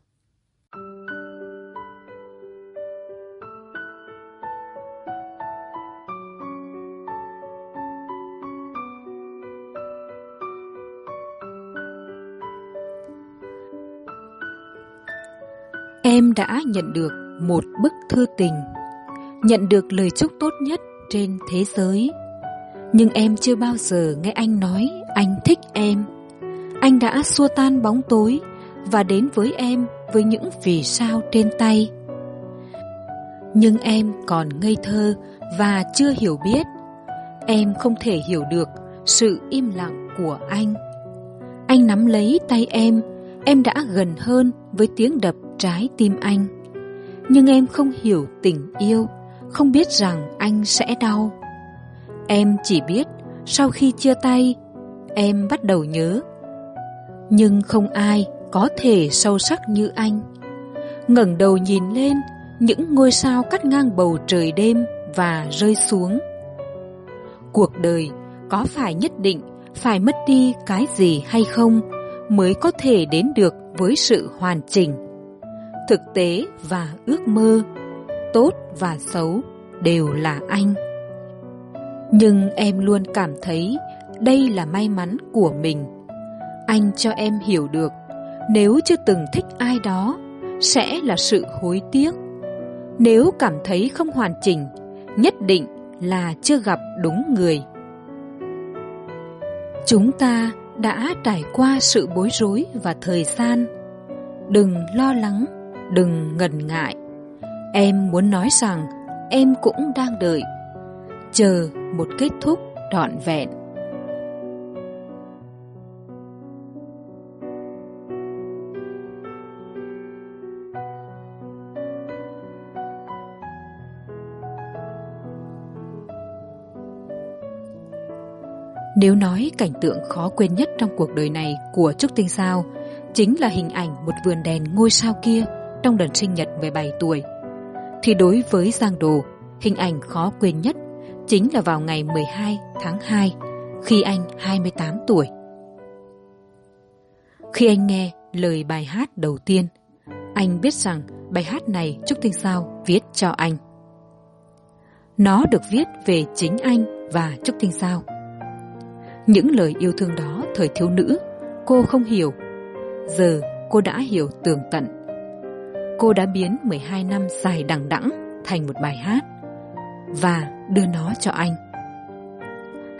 Em đã nhận được một bức thư tình, nhận được lời chúc tốt nhất trên thế giới. Nhưng em chưa bao giờ nghe anh nói anh thích em. Anh đã xua tan bóng tối và đến với em với những vì sao trên tay. Nhưng em còn ngây thơ và chưa hiểu biết. Em không thể hiểu được sự im lặng của anh. Anh nắm lấy tay em. Em đã gần hơn với tiếng đập trái tim anh. Nhưng em không hiểu tình yêu không biết rằng anh sẽ đau. Em chỉ biết sau khi chia tay, em bắt đầu nhớ. Nhưng không ai có thể sâu sắc như anh. Ngẩng đầu nhìn lên, những ngôi sao cắt ngang bầu trời đêm và rơi xuống. Cuộc đời có phải nhất định phải mất đi cái gì hay không mới có thể đến được với sự hoàn chỉnh, thực tế và ước mơ? Tốt và xấu đều là anh. Nhưng em luôn cảm thấy đây là may mắn của mình. Anh cho em hiểu được, nếu chưa từng thích ai đó, sẽ là sự hối tiếc. Nếu cảm thấy không hoàn chỉnh, nhất định là chưa gặp đúng người. Chúng ta đã trải qua sự bối rối và thời gian. Đừng lo lắng, đừng ngần ngại em muốn nói rằng em cũng đang đợi. Chờ một kết thúc trọn vẹn. Nếu nói cảnh tượng khó quên nhất trong cuộc đời này của trúc tinh sao, chính là hình ảnh một vườn đèn ngôi sao kia trong đợt sinh nhật bảy tuổi thì đối với giang đồ, hình ảnh khó quên nhất chính là vào ngày hai tháng hai, khi anh hai mươi tám tuổi. Khi anh nghe lời bài hát đầu tiên, anh biết rằng bài hát này trúc tinh sao viết cho anh. Nó được viết về chính anh và trúc tinh sao. Những lời yêu thương đó thời thiếu nữ, cô không hiểu. Giờ cô đã hiểu tường tận cô đã biến hai năm dài đằng đẵng thành một bài hát. Và đưa nó cho anh.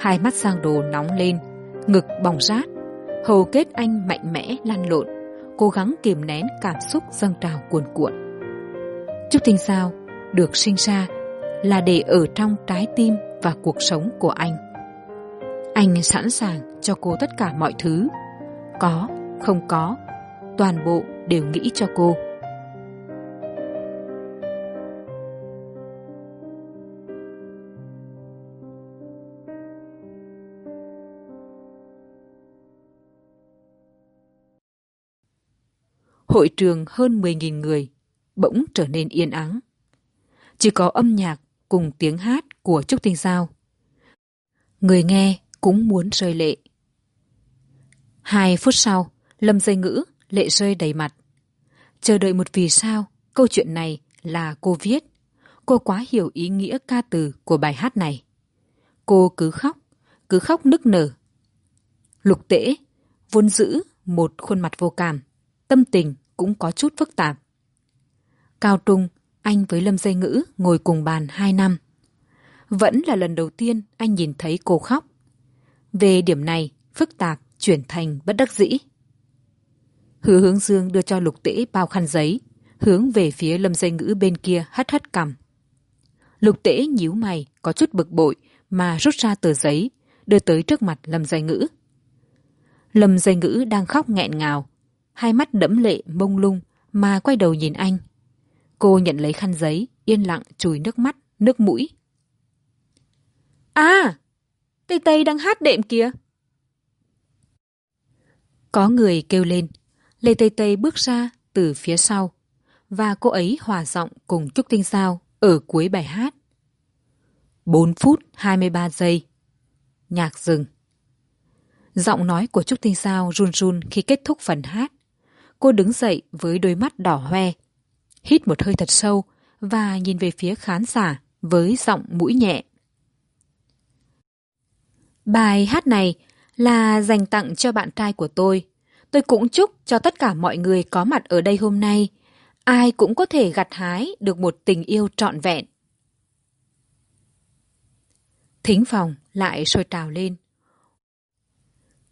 Hai mắt sang đồ nóng lên, ngực bỏng rát. Hầu kết anh mạnh mẽ, lăn lộn, cố gắng kìm nén cảm xúc dâng trào cuồn cuộn. Chúc tinh sao được sinh ra là để ở trong trái tim và cuộc sống của anh. Anh sẵn sàng cho cô tất cả mọi thứ. Có, không có, toàn bộ đều nghĩ cho cô. Hội trường hơn mười nghìn người, bỗng trở nên yên ắng. Chỉ có âm nhạc cùng tiếng hát của trúc tinh giao. Người nghe cũng muốn rơi lệ. Hai phút sau, lâm dây ngữ lệ rơi đầy mặt. Chờ đợi một vì sao, câu chuyện này là cô viết. Cô quá hiểu ý nghĩa ca từ của bài hát này. Cô cứ khóc cứ khóc nức nở. Lục tễ vốn giữ một khuôn mặt vô cảm tâm tình cũng có chút phức tạp. Cao trung, anh với lâm dây ngữ ngồi cùng bàn hai năm. Vẫn là lần đầu tiên anh nhìn thấy cô khóc. Về điểm này, phức tạp chuyển thành bất đắc dĩ. Hứa hướng dương đưa cho lục tễ bao khăn giấy, hướng về phía lâm dây ngữ bên kia hất hất cằm. Lục tễ nhíu mày, có chút bực bội mà rút ra tờ giấy, đưa tới trước mặt lâm dây ngữ. Lâm dây ngữ đang khóc nghẹn ngào hai mắt đẫm lệ, mông lung, mà quay đầu nhìn anh. Cô nhận lấy khăn giấy, yên lặng chùi nước mắt, nước mũi. À tây tây đang hát đệm kìa. Có người kêu lên. Lê tây tây bước ra từ phía sau, và cô ấy hòa giọng cùng trúc tinh sao ở cuối bài hát. Bốn phút hai mươi ba giây. Nhạc dừng. Giọng nói của trúc tinh sao run run khi kết thúc phần hát cô đứng dậy với đôi mắt đỏ hoe, hít một hơi thật sâu và nhìn về phía khán giả với giọng mũi nhẹ. Bài hát này là dành tặng cho bạn trai của tôi. Tôi cũng chúc cho tất cả mọi người có mặt ở đây hôm nay. Ai cũng có thể gặt hái được một tình yêu trọn vẹn. Thính phòng lại sôi trào lên.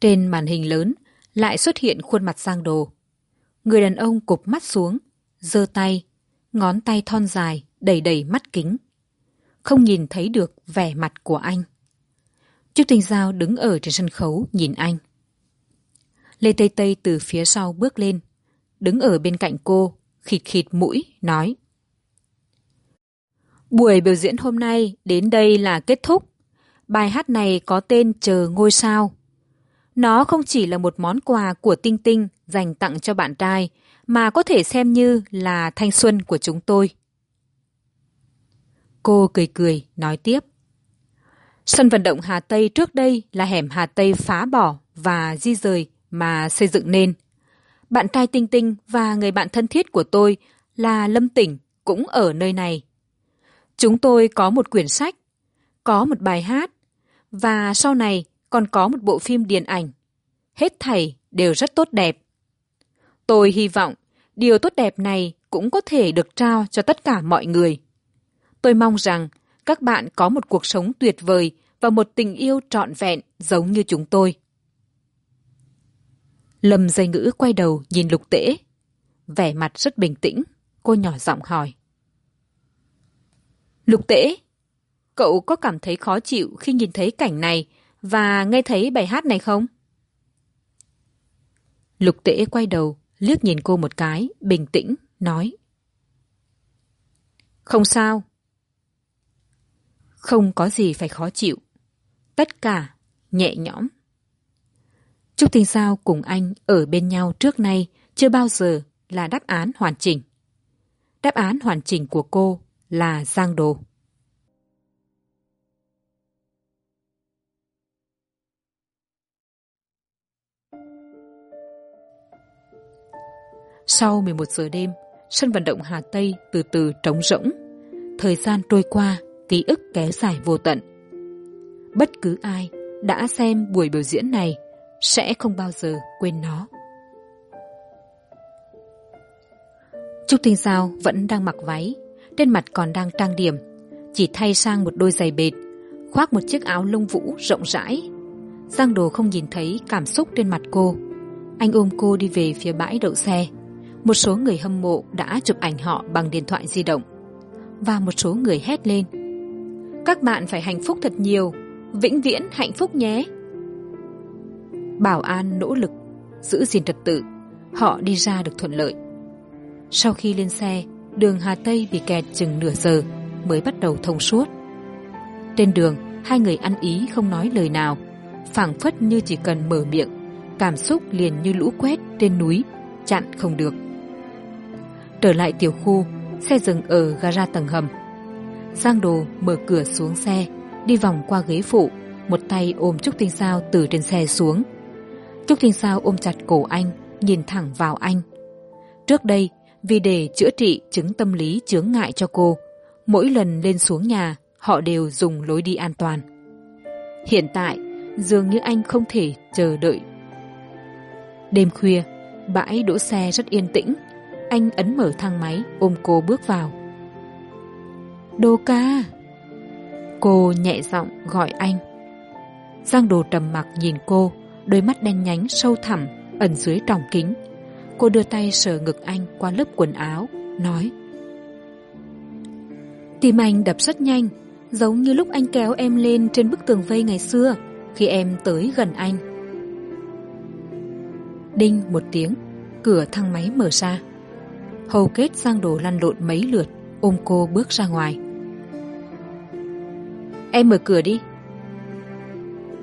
Trên màn hình lớn lại xuất hiện khuôn mặt giang đồ người đàn ông cụp mắt xuống, giơ tay, ngón tay thon dài, đầy đầy mắt kính. Không nhìn thấy được vẻ mặt của anh. Trúc tinh giao đứng ở trên sân khấu nhìn anh. Lê tây tây từ phía sau bước lên, đứng ở bên cạnh cô, khịt khịt mũi, nói. Buổi biểu diễn hôm nay đến đây là kết thúc. Bài hát này có tên chờ ngôi sao. Nó không chỉ là một món quà của tinh tinh dành tặng cho bạn trai, mà có thể xem như là thanh xuân của chúng tôi. Cô cười cười, nói tiếp. Sân vận động hà tây trước đây là hẻm hà tây phá bỏ và di rời mà xây dựng nên. Bạn trai tinh tinh và người bạn thân thiết của tôi là lâm tỉnh cũng ở nơi này. Chúng tôi có một quyển sách, có một bài hát và sau này còn có một bộ phim điện ảnh. Hết thảy đều rất tốt đẹp tôi hy vọng điều tốt đẹp này cũng có thể được trao cho tất cả mọi người. Tôi mong rằng các bạn có một cuộc sống tuyệt vời và một tình yêu trọn vẹn giống như chúng tôi. Lâm dây ngữ quay đầu nhìn lục tễ, vẻ mặt rất bình tĩnh, cô nhỏ giọng hỏi. Lục tễ, cậu có cảm thấy khó chịu khi nhìn thấy cảnh này và nghe thấy bài hát này không? Lục tễ quay đầu liếc nhìn cô một cái, bình tĩnh, nói. Không sao. Không có gì phải khó chịu. Tất cả, nhẹ nhõm. Trúc tinh sao cùng anh ở bên nhau trước nay chưa bao giờ là đáp án hoàn chỉnh. Đáp án hoàn chỉnh của cô là giang đồ. Sau m một giờ đêm, sân vận động hà tây từ từ trống rỗng. Thời gian trôi qua, ký ức kéo dài vô tận. Bất cứ ai đã xem buổi biểu diễn này sẽ không bao giờ quên nó. Trúc tinh giao vẫn đang mặc váy, trên mặt còn đang trang điểm. Chỉ thay sang một đôi giày bệt, khoác một chiếc áo lông vũ rộng rãi. Giang đồ không nhìn thấy cảm xúc trên mặt cô. Anh ôm cô đi về phía bãi đậu xe một số người hâm mộ đã chụp ảnh họ bằng điện thoại di động. Và một số người hét lên. Các bạn phải hạnh phúc thật nhiều. Vĩnh viễn hạnh phúc nhé. Bảo an nỗ lực giữ gìn trật tự. Họ đi ra được thuận lợi. Sau khi lên xe, đường hà tây bị kẹt chừng nửa giờ mới bắt đầu thông suốt. Trên đường, hai người ăn ý không nói lời nào, phảng phất như chỉ cần mở miệng, cảm xúc liền như lũ quét trên núi, chặn không được trở lại tiểu khu, xe dừng ở gara tầng hầm. Giang đồ mở cửa xuống xe, đi vòng qua ghế phụ, một tay ôm trúc tinh sao từ trên xe xuống. Trúc tinh sao ôm chặt cổ anh, nhìn thẳng vào anh. Trước đây, vì để chữa trị chứng tâm lý chướng ngại cho cô, mỗi lần lên xuống nhà, họ đều dùng lối đi an toàn. Hiện tại, dường như anh không thể chờ đợi. Đêm khuya, bãi đỗ xe rất yên tĩnh anh ấn mở thang máy, ôm cô bước vào. Đô ca. Cô nhẹ giọng gọi anh. Giang đồ trầm mặc nhìn cô, đôi mắt đen nhánh sâu thẳm, ẩn dưới tròng kính. Cô đưa tay sờ ngực anh qua lớp quần áo, nói, tim anh đập rất nhanh, giống như lúc anh kéo em lên trên bức tường vây ngày xưa, khi em tới gần anh. Đinh một tiếng, cửa thang máy mở ra hầu kết giang đồ lăn lộn mấy lượt, ôm cô bước ra ngoài. Em mở cửa đi.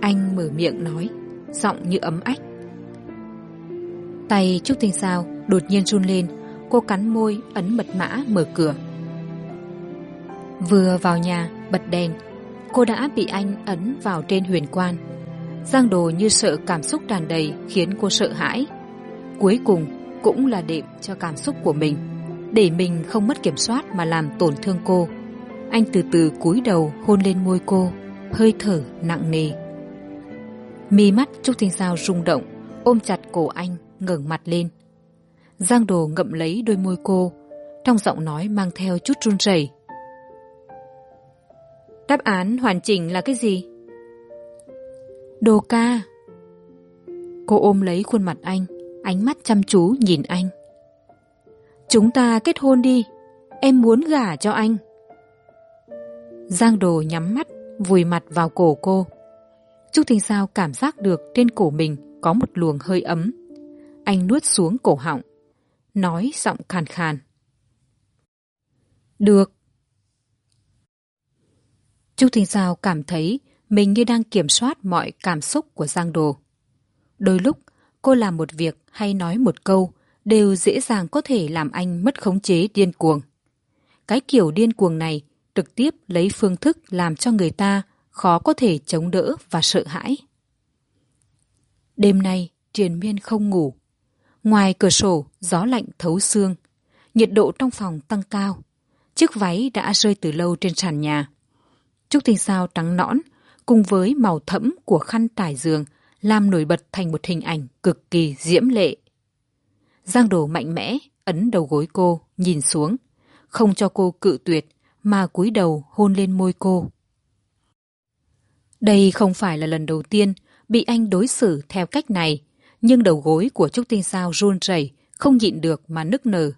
Anh mở miệng nói, giọng như ấm ách. Tay trúc tinh sao đột nhiên run lên, cô cắn môi, ấn mật mã, mở cửa. Vừa vào nhà, bật đèn, cô đã bị anh ấn vào trên huyền quan. Giang đồ như sợ cảm xúc tràn đầy khiến cô sợ hãi. Cuối cùng cũng là đệm cho cảm xúc của mình, để mình không mất kiểm soát mà làm tổn thương cô. Anh từ từ cúi đầu hôn lên môi cô, hơi thở nặng nề. Mi mắt trúc thanh sao rung động, ôm chặt cổ anh, ngẩng mặt lên. Giang đồ ngậm lấy đôi môi cô, trong giọng nói mang theo chút run rẩy. Đáp án hoàn chỉnh là cái gì? Đồ ca. Cô ôm lấy khuôn mặt anh ánh mắt chăm chú nhìn anh. Chúng ta kết hôn đi, em muốn gả cho anh. Giang đồ nhắm mắt, vùi mặt vào cổ cô. Trúc thanh sao cảm giác được trên cổ mình có một luồng hơi ấm. Anh nuốt xuống cổ họng, nói giọng khàn khàn. Được. Trúc thanh sao cảm thấy mình như đang kiểm soát mọi cảm xúc của giang đồ. Đôi lúc cô làm một việc hay nói một câu đều dễ dàng có thể làm anh mất khống chế điên cuồng. Cái kiểu điên cuồng này trực tiếp lấy phương thức làm cho người ta khó có thể chống đỡ và sợ hãi. Đêm nay, triền miên không ngủ. Ngoài cửa sổ, gió lạnh thấu xương. Nhiệt độ trong phòng tăng cao. Chiếc váy đã rơi từ lâu trên sàn nhà. Trúc tinh sao trắng nõn cùng với màu thẫm của khăn trải giường làm nổi bật thành một hình ảnh cực kỳ diễm lệ. Giang đồ mạnh mẽ ấn đầu gối cô, nhìn xuống. Không cho cô cự tuyệt, mà cúi đầu hôn lên môi cô. Đây không phải là lần đầu tiên bị anh đối xử theo cách này, nhưng đầu gối của trúc tinh sao run rẩy, không nhịn được mà nức nở.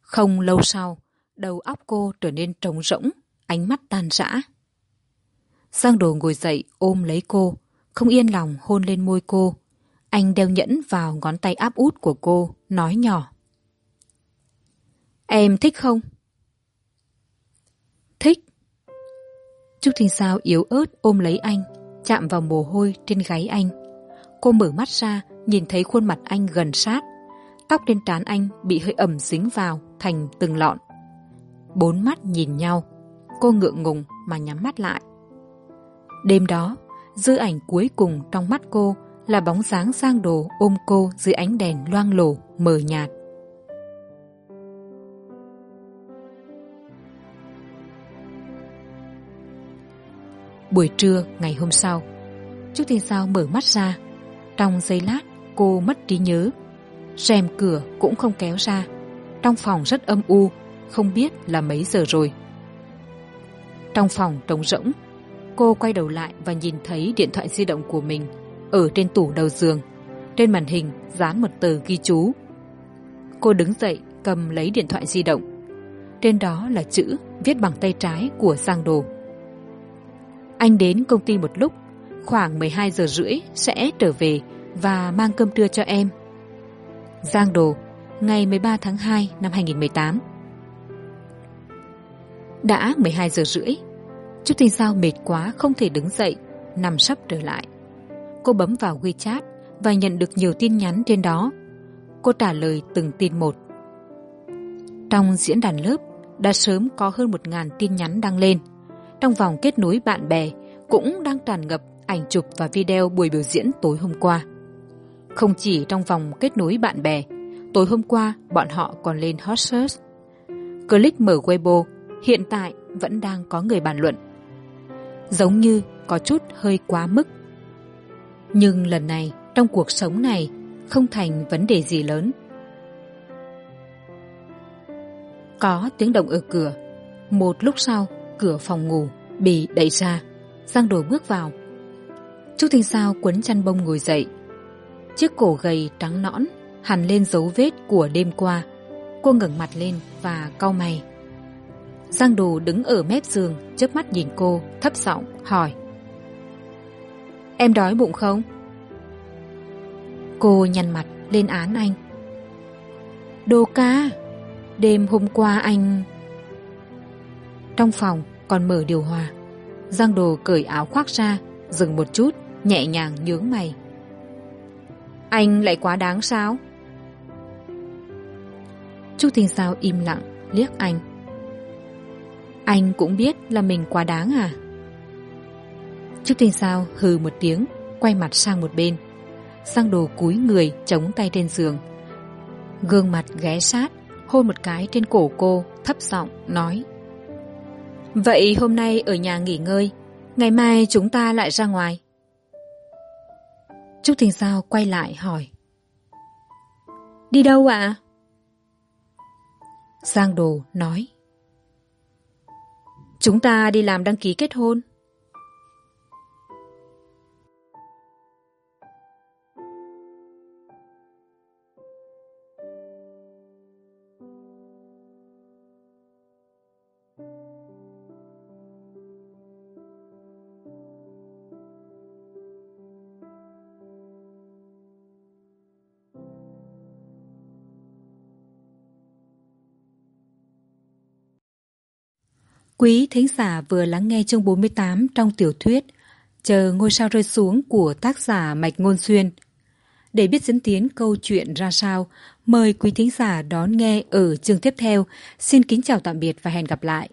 Không lâu sau, đầu óc cô trở nên trống rỗng, ánh mắt tan rã. Giang đồ ngồi dậy ôm lấy cô không yên lòng hôn lên môi cô. Anh đeo nhẫn vào ngón tay áp út của cô, nói nhỏ. Em thích không? Thích. Trúc thinh sao yếu ớt ôm lấy anh, chạm vào mồ hôi trên gáy anh. Cô mở mắt ra, nhìn thấy khuôn mặt anh gần sát. Tóc trên trán anh bị hơi ẩm dính vào, thành từng lọn. Bốn mắt nhìn nhau, cô ngượng ngùng mà nhắm mắt lại. Đêm đó dư ảnh cuối cùng trong mắt cô là bóng dáng sang đồ ôm cô dưới ánh đèn loang lổ, mờ nhạt. Buổi trưa ngày hôm sau trúc thiên sao mở mắt ra, trong giây lát cô mất trí nhớ. Rèm cửa cũng không kéo ra, trong phòng rất âm u, không biết là mấy giờ rồi. Trong phòng trống rỗng cô quay đầu lại và nhìn thấy điện thoại di động của mình ở trên tủ đầu giường. Trên màn hình dán một tờ ghi chú. Cô đứng dậy, cầm lấy điện thoại di động. Trên đó là chữ viết bằng tay trái của giang đồ. Anh đến công ty một lúc, khoảng m hai giờ rưỡi sẽ trở về và mang cơm trưa cho em. Giang đồ, ngày m ba tháng hai năm hai nghìn tám. Đã m hai giờ rưỡi Trúc Tinh Sao mệt quá không thể đứng dậy, nằm sắp trở lại. Cô bấm vào WeChat và nhận được nhiều tin nhắn trên đó. Cô trả lời từng tin một. trong diễn đàn lớp đã sớm có hơn một ngàn tin nhắn đăng lên trong vòng kết nối bạn bè cũng đang tràn ngập ảnh chụp và video buổi biểu diễn tối hôm qua không chỉ trong vòng kết nối bạn bè tối hôm qua bọn họ còn lên hot search click mở weibo hiện tại vẫn đang có người bàn luận giống như có chút hơi quá mức. Nhưng lần này, trong cuộc sống này, không thành vấn đề gì lớn. Có tiếng động ở cửa. Một lúc sau, cửa phòng ngủ bị đẩy ra. Giang đồ bước vào. Trúc thanh sao quấn chăn bông ngồi dậy. Chiếc cổ gầy trắng nõn hằn lên dấu vết của đêm qua. Cô ngẩng mặt lên và cau mày giang đồ đứng ở mép giường, chớp mắt nhìn cô, thấp giọng hỏi. Em đói bụng không? Cô nhăn mặt lên án anh. Đồ ca, đêm hôm qua anh trong phòng còn mở điều hòa. Giang đồ cởi áo khoác ra, dừng một chút, nhẹ nhàng nhướng mày. Anh lại quá đáng sao? Chu thình sao im lặng liếc anh anh cũng biết là mình quá đáng à? Chu thình sao, hừ một tiếng, quay mặt sang một bên. Sang đồ cúi người, chống tay trên giường. Gương mặt ghé sát, hôn một cái trên cổ cô, thấp giọng nói. Vậy hôm nay ở nhà nghỉ ngơi, ngày mai chúng ta lại ra ngoài. Trúc thình sao, quay lại hỏi. Đi đâu ạ? Giang đồ nói chúng ta đi làm đăng ký kết hôn. Quý thính giả vừa lắng nghe chương 48 trong tiểu thuyết Chờ ngôi sao rơi xuống của tác giả Mạch Ngôn Xuyên. Để biết diễn tiến câu chuyện ra sao, mời quý thính giả đón nghe ở chương tiếp theo. Xin kính chào tạm biệt và hẹn gặp lại.